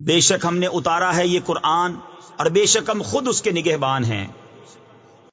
بے شک ہم نے اتارا ہے یہ قرآن اور بے شک ہم خود اس کے نگہبان ہیں۔